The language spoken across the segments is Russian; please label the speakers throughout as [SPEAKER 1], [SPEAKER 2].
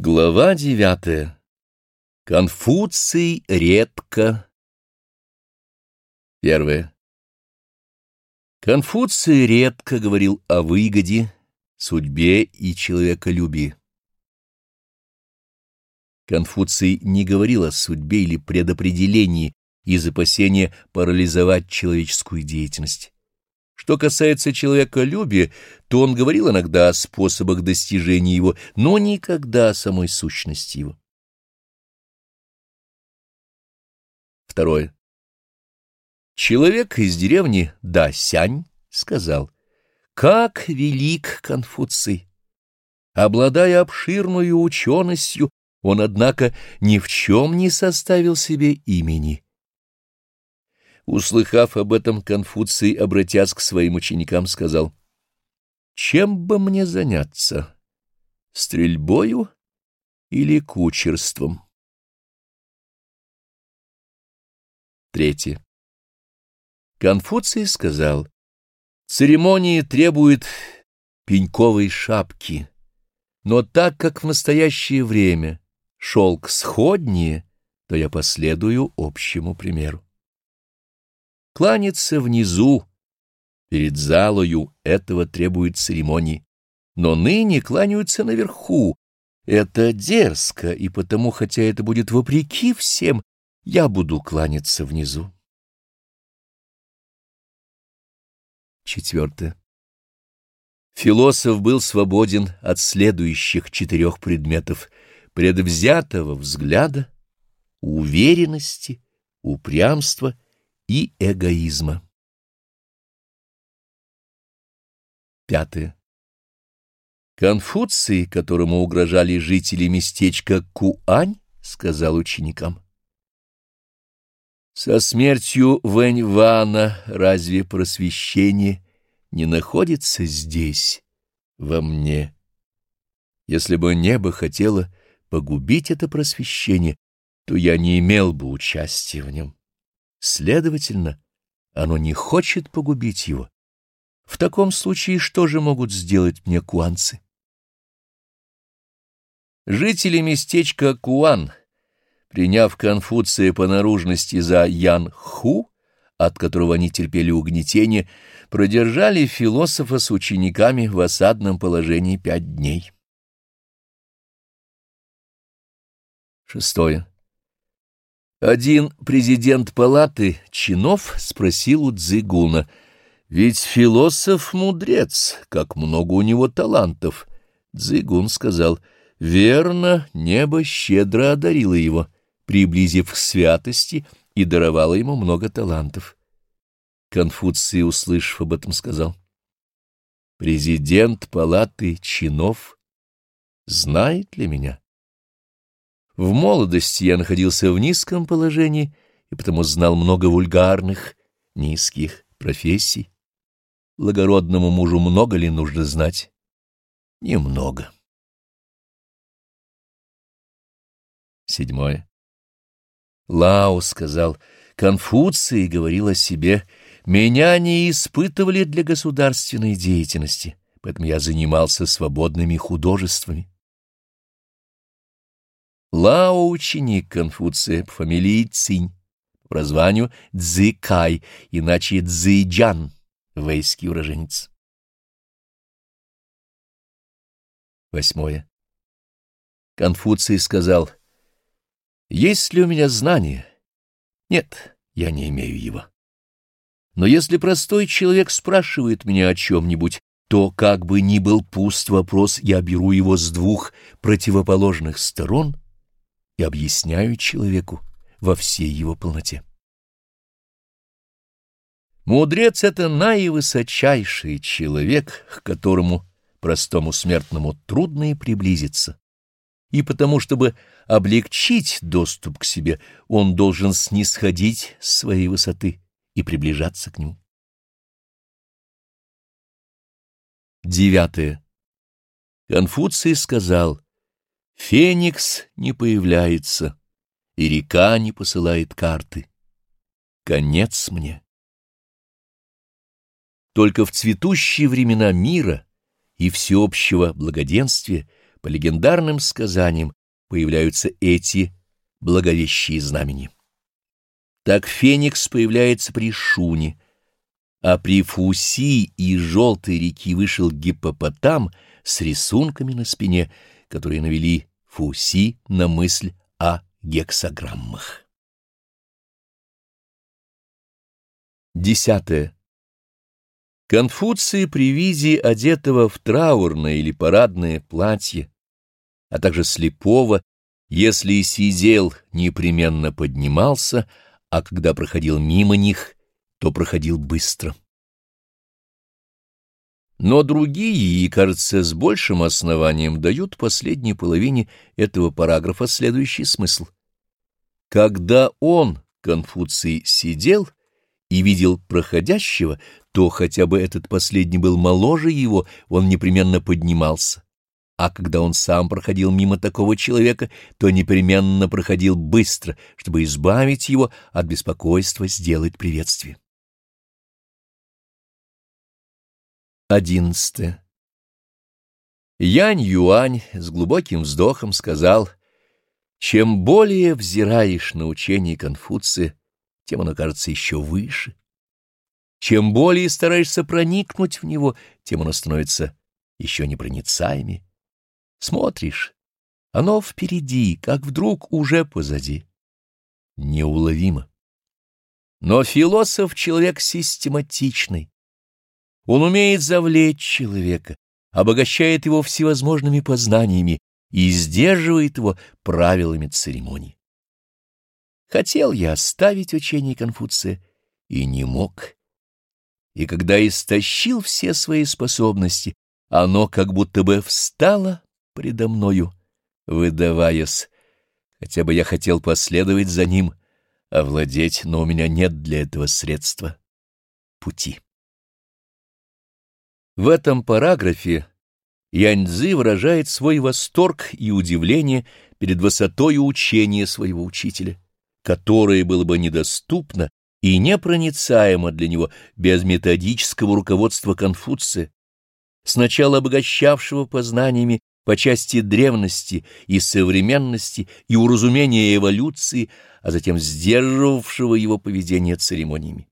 [SPEAKER 1] Глава девятая. Конфуций редко. Первое. Конфуций редко говорил о выгоде, судьбе и человеколюбии. Конфуций не говорил о судьбе или предопределении из опасения парализовать человеческую деятельность. Что касается человеколюбия, то он говорил иногда о способах достижения его, но никогда о самой сущности его. Второе. Человек из деревни Дасянь сказал, «Как велик Конфуций! Обладая обширную ученостью, он, однако, ни в чем не составил себе имени» Услыхав об этом, Конфуций, обратясь к своим ученикам, сказал, «Чем бы мне заняться? Стрельбою или кучерством?» Третье. Конфуций сказал, «Церемонии требуют пеньковой шапки, но так как в настоящее время шелк сходнее, то я последую общему примеру. Кланяться внизу, перед залою, этого требует церемонии. Но ныне кланяются наверху. Это дерзко, и потому, хотя это будет вопреки всем, я буду кланяться внизу. Четвертое. Философ был свободен от следующих четырех предметов — предвзятого взгляда, уверенности, упрямства — и эгоизма. Пятое. Конфуций, которому угрожали жители местечка Куань, сказал ученикам. Со смертью Вэньвана разве просвещение не находится здесь, во мне? Если бы небо хотело погубить это просвещение, то я не имел бы участия в нем. Следовательно, оно не хочет погубить его. В таком случае что же могут сделать мне куанцы? Жители местечка Куан, приняв Конфуция по наружности за Ян-Ху, от которого они терпели угнетение, продержали философа с учениками в осадном положении пять дней. Шестое. Один президент палаты чинов спросил у Дзигуна, «Ведь философ мудрец, как много у него талантов». Дзигун сказал, «Верно, небо щедро одарило его, приблизив к святости и даровало ему много талантов». Конфуций, услышав об этом, сказал, «Президент палаты чинов знает ли меня?» В молодости я находился в низком положении и потому знал много вульгарных, низких профессий. Благородному мужу много ли нужно знать? Немного. Седьмое. Лао сказал, Конфуций говорил о себе, «Меня не испытывали для государственной деятельности, поэтому я занимался свободными художествами». Лао — ученик Конфуция по фамилии Цинь, по прозванию Цзикай, иначе Цзиджан, вейский уроженец. Восьмое. Конфуций сказал, «Есть ли у меня знание? Нет, я не имею его. Но если простой человек спрашивает меня о чем-нибудь, то, как бы ни был пуст вопрос, я беру его с двух противоположных сторон — и объясняю человеку во всей его полноте. Мудрец — это наивысочайший человек, к которому простому смертному трудно и приблизиться. И потому, чтобы облегчить доступ к себе, он должен снисходить с своей высоты и приближаться к нему. Девятое. Конфуций сказал — Феникс не появляется, и река не посылает карты. Конец мне. Только в цветущие времена мира и всеобщего благоденствия по легендарным сказаниям появляются эти благовещие знамения. Так Феникс появляется при Шуне, а при Фуси и Желтой реки вышел гиппопотам с рисунками на спине, которые навели Фуси на мысль о гексограммах. Десятое. Конфуций при виде одетого в траурное или парадное платье, а также слепого, если и сидел, непременно поднимался, а когда проходил мимо них, то проходил быстро. Но другие, и, кажется, с большим основанием дают последней половине этого параграфа следующий смысл. Когда он, Конфуций, сидел и видел проходящего, то хотя бы этот последний был моложе его, он непременно поднимался а когда он сам проходил мимо такого человека, то непременно проходил быстро, чтобы избавить его от беспокойства сделать приветствие. Одиннадцатое. Янь Юань с глубоким вздохом сказал, «Чем более взираешь на учение Конфуция, тем оно кажется еще выше. Чем более стараешься проникнуть в него, тем оно становится еще непроницаемее. Смотришь, оно впереди, как вдруг уже позади. Неуловимо. Но философ — человек систематичный. Он умеет завлечь человека, обогащает его всевозможными познаниями и сдерживает его правилами церемонии. Хотел я оставить учение Конфуция и не мог. И когда истощил все свои способности, оно как будто бы встало предо мною, выдаваясь. Хотя бы я хотел последовать за ним, овладеть, но у меня нет для этого средства пути. В этом параграфе Яньцзы выражает свой восторг и удивление перед высотой учения своего учителя, которое было бы недоступно и непроницаемо для него без методического руководства Конфуция, сначала обогащавшего познаниями по части древности и современности и уразумения эволюции, а затем сдерживавшего его поведение церемониями.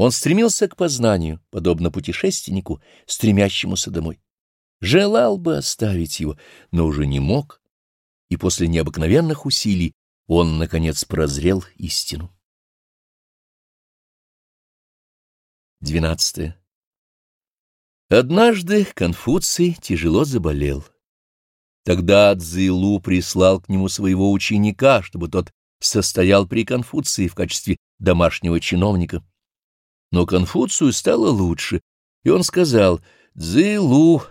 [SPEAKER 1] Он стремился к познанию, подобно путешественнику, стремящемуся домой. Желал бы оставить его, но уже не мог, и после необыкновенных усилий он, наконец, прозрел истину. Двенадцатое. Однажды Конфуций тяжело заболел. Тогда Цзилу прислал к нему своего ученика, чтобы тот состоял при Конфуции в качестве домашнего чиновника. Но Конфуцию стало лучше, и он сказал, «Цзилу,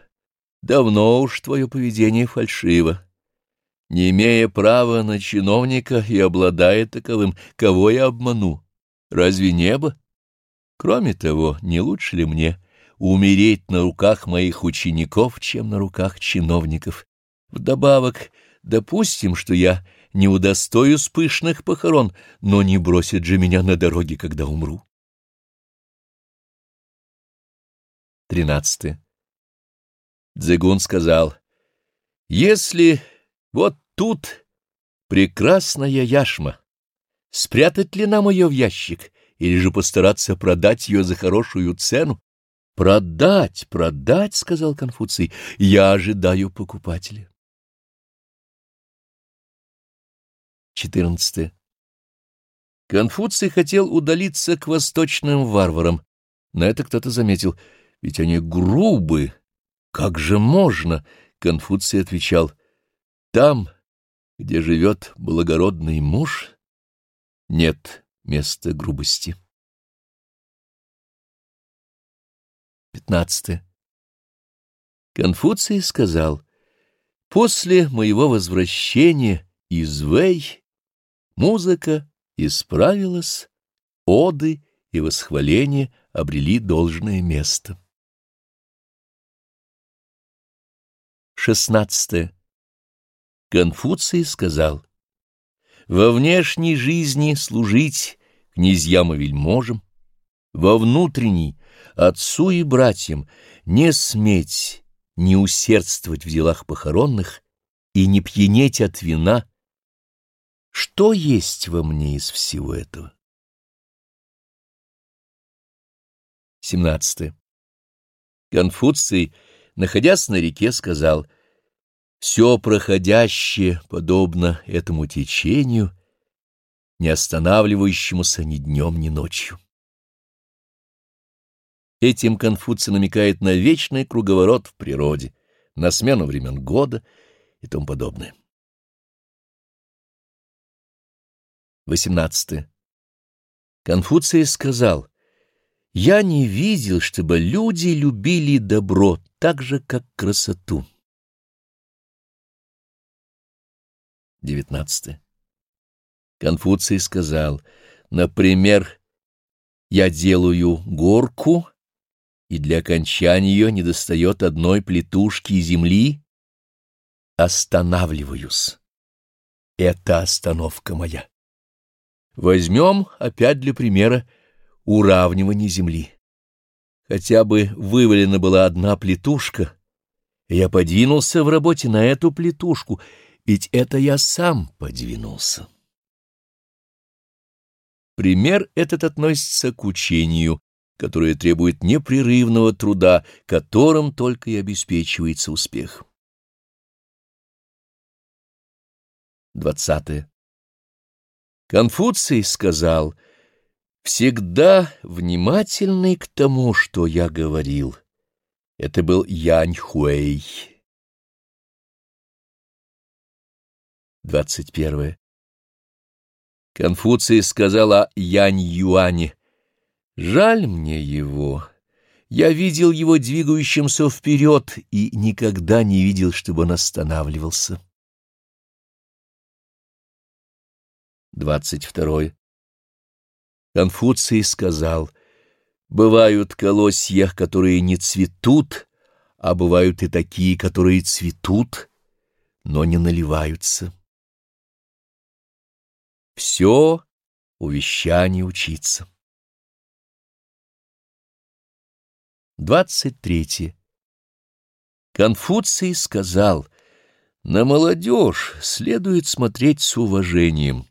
[SPEAKER 1] давно уж твое поведение фальшиво. Не имея права на чиновника и обладая таковым, кого я обману? Разве небо? Кроме того, не лучше ли мне?» умереть на руках моих учеников, чем на руках чиновников. Вдобавок, допустим, что я не удостоюсь пышных похорон, но не бросит же меня на дороге, когда умру. Тринадцатое. Дзигун сказал, «Если вот тут прекрасная яшма, спрятать ли нам ее в ящик или же постараться продать ее за хорошую цену? «Продать, продать», — сказал Конфуций, — «я ожидаю покупателя». 14. Конфуций хотел удалиться к восточным варварам. На это кто-то заметил. «Ведь они грубы. Как же можно?» Конфуций отвечал. «Там, где живет благородный муж, нет места грубости». 15. Конфуций сказал, «После моего возвращения из Вэй музыка исправилась, оды и восхваления обрели должное место». 16. Конфуций сказал, «Во внешней жизни служить князьям и вельможам, во внутренней — отцу и братьям не сметь не усердствовать в делах похоронных и не пьянеть от вина, что есть во мне из всего этого? 17. Конфуций, находясь на реке, сказал, «Все проходящее подобно этому течению, не останавливающемуся ни днем, ни ночью». Этим Конфуций намекает на вечный круговорот в природе, на смену времен года и тому подобное. 18. Конфуций сказал, «Я не видел, чтобы люди любили добро так же, как красоту». 19. Конфуций сказал, «Например, я делаю горку, и для окончания ее недостает одной плитушки земли, останавливаюсь. Это остановка моя». Возьмем опять для примера уравнивание земли. Хотя бы вывалена была одна плитушка, я подвинулся в работе на эту плитушку, ведь это я сам подвинулся. Пример этот относится к учению, которое требует непрерывного труда, которым только и обеспечивается успех. Двадцатое. Конфуций сказал, «Всегда внимательный к тому, что я говорил». Это был Янь Хуэй. 21. Конфуций сказал о Янь Юане, «Жаль мне его». Я видел его двигающимся вперед и никогда не видел, чтобы он останавливался. 22. Конфуций сказал, «Бывают колосья, которые не цветут, а бывают и такие, которые цветут, но не наливаются». Все увещание учиться. 23. Конфуций сказал, «На молодежь следует смотреть с уважением»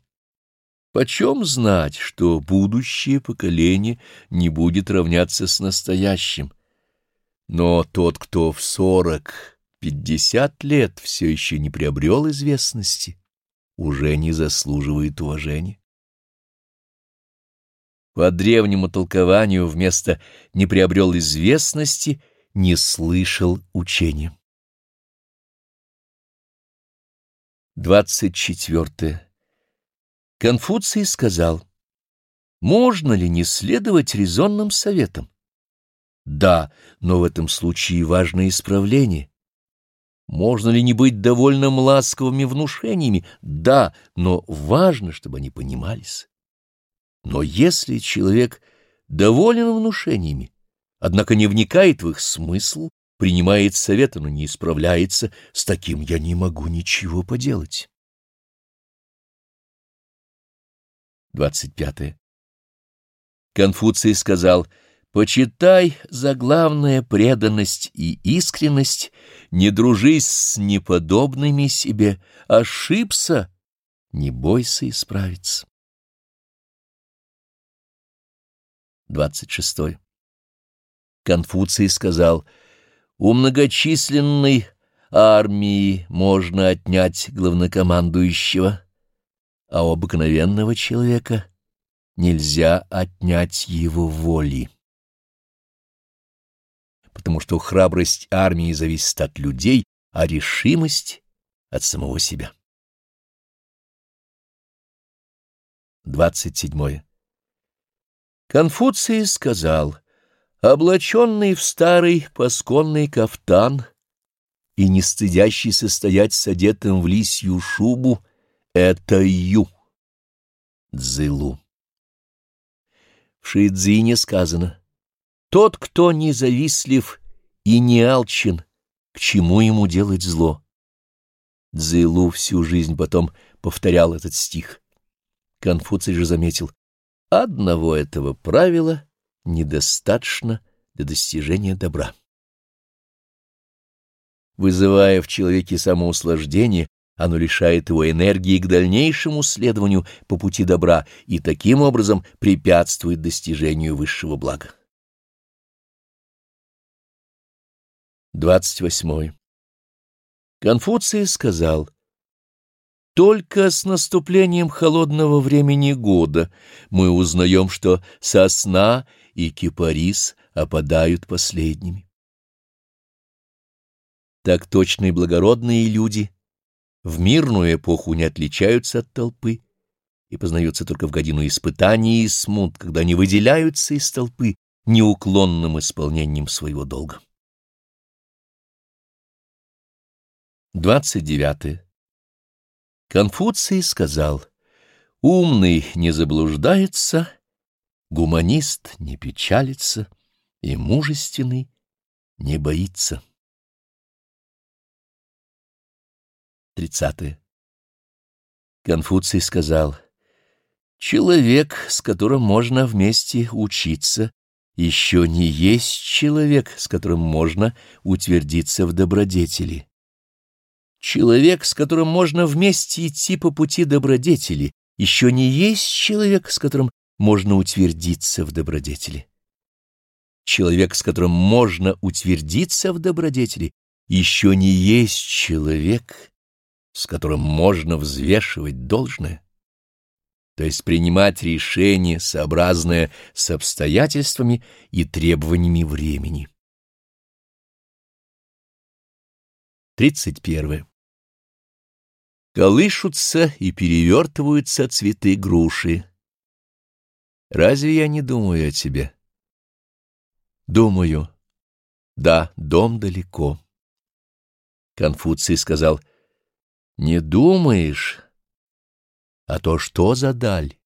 [SPEAKER 1] Почем знать, что будущее поколение не будет равняться с настоящим? Но тот, кто в сорок, пятьдесят лет все еще не приобрел известности, уже не заслуживает уважения. По древнему толкованию вместо «не приобрел известности» не слышал учения. Двадцать четвертое. Конфуций сказал, можно ли не следовать резонным советам? Да, но в этом случае важно исправление. Можно ли не быть довольно ласковыми внушениями? Да, но важно, чтобы они понимались. Но если человек доволен внушениями, однако не вникает в их смысл, принимает советы, но не исправляется, с таким я не могу ничего поделать. 25. Конфуций сказал, «Почитай за главное преданность и искренность, не дружись с неподобными себе, ошибся, не бойся исправиться». 26. Конфуций сказал, «У многочисленной армии можно отнять главнокомандующего» а у обыкновенного человека нельзя отнять его воли. Потому что храбрость армии зависит от людей, а решимость — от самого себя. 27. Конфуций сказал, облаченный в старый пасконный кафтан и не стыдящийся стоять с одетым в лисью шубу, это Ю. Цзылу. В Шидзине сказано, «Тот, кто независлив и не алчен, к чему ему делать зло?» Цзылу всю жизнь потом повторял этот стих. Конфуций же заметил, одного этого правила недостаточно для достижения добра. Вызывая в человеке самоуслаждение, оно лишает его энергии к дальнейшему следованию по пути добра и таким образом препятствует достижению высшего блага. 28. Конфуций сказал, «Только с наступлением холодного времени года мы узнаем, что сосна и кипарис опадают последними. Так точно и благородные люди в мирную эпоху не отличаются от толпы и познаются только в годину испытаний и смут, когда они выделяются из толпы неуклонным исполнением своего долга. 29. Конфуций сказал, «Умный не заблуждается, гуманист не печалится, и мужественный не боится». 30. Конфуций сказал, «Человек, с которым можно вместе учиться, еще не есть человек, с которым можно утвердиться в добродетели». Человек, с которым можно вместе идти по пути добродетели, еще не есть человек, с которым можно утвердиться в добродетели. Человек, с которым можно утвердиться в добродетели, еще не есть человек, с которым можно взвешивать должное, то есть принимать решение, сообразное с обстоятельствами и требованиями времени. 31. Колышутся и перевертываются цветы груши. Разве я не думаю о тебе? Думаю. Да, дом далеко. Конфуций сказал, не думаешь, а то что за даль?